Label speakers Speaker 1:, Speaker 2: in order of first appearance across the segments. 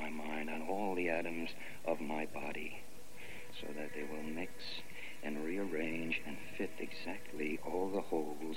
Speaker 1: My mind on all the atoms of my body so that they will mix and rearrange and fit exactly all the holes.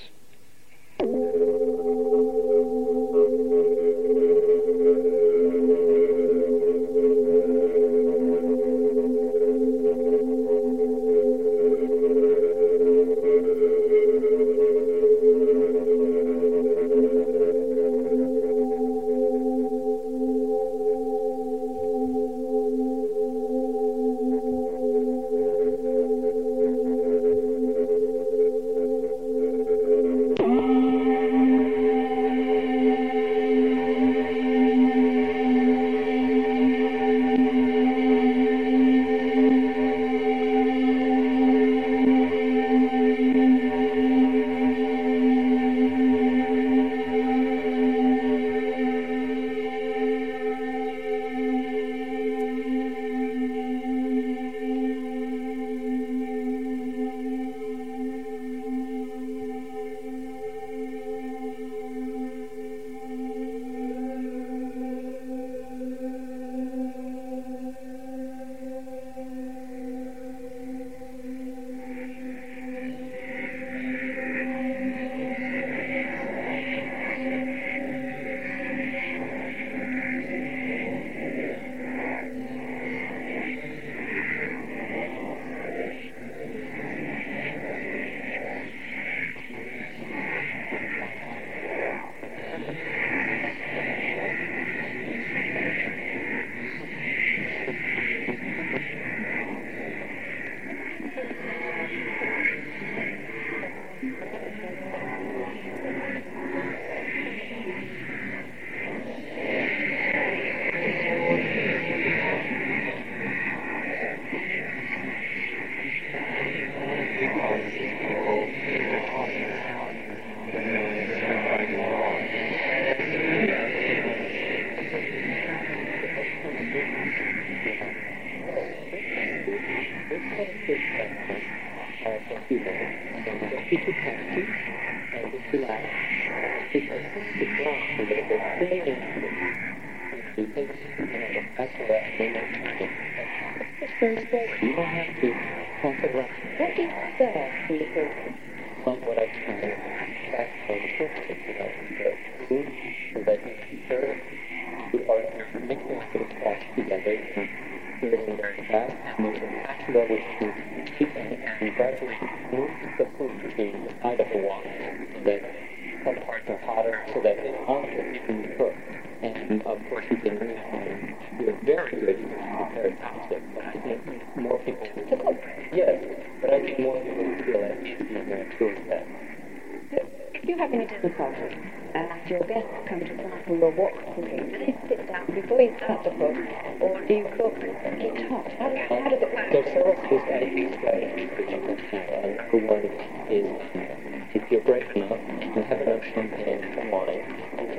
Speaker 2: of course, you can um, do very good unitary concept, but I think more people Yes, but I think more people feel that should be.
Speaker 3: If you have any difficulties and your guests come to class and you're you, cooking, please sit down before you start the book or do you cook it hot? How, how does it work?
Speaker 2: There's several things I use that For one is if you're brave enough, you have enough champagne and wine,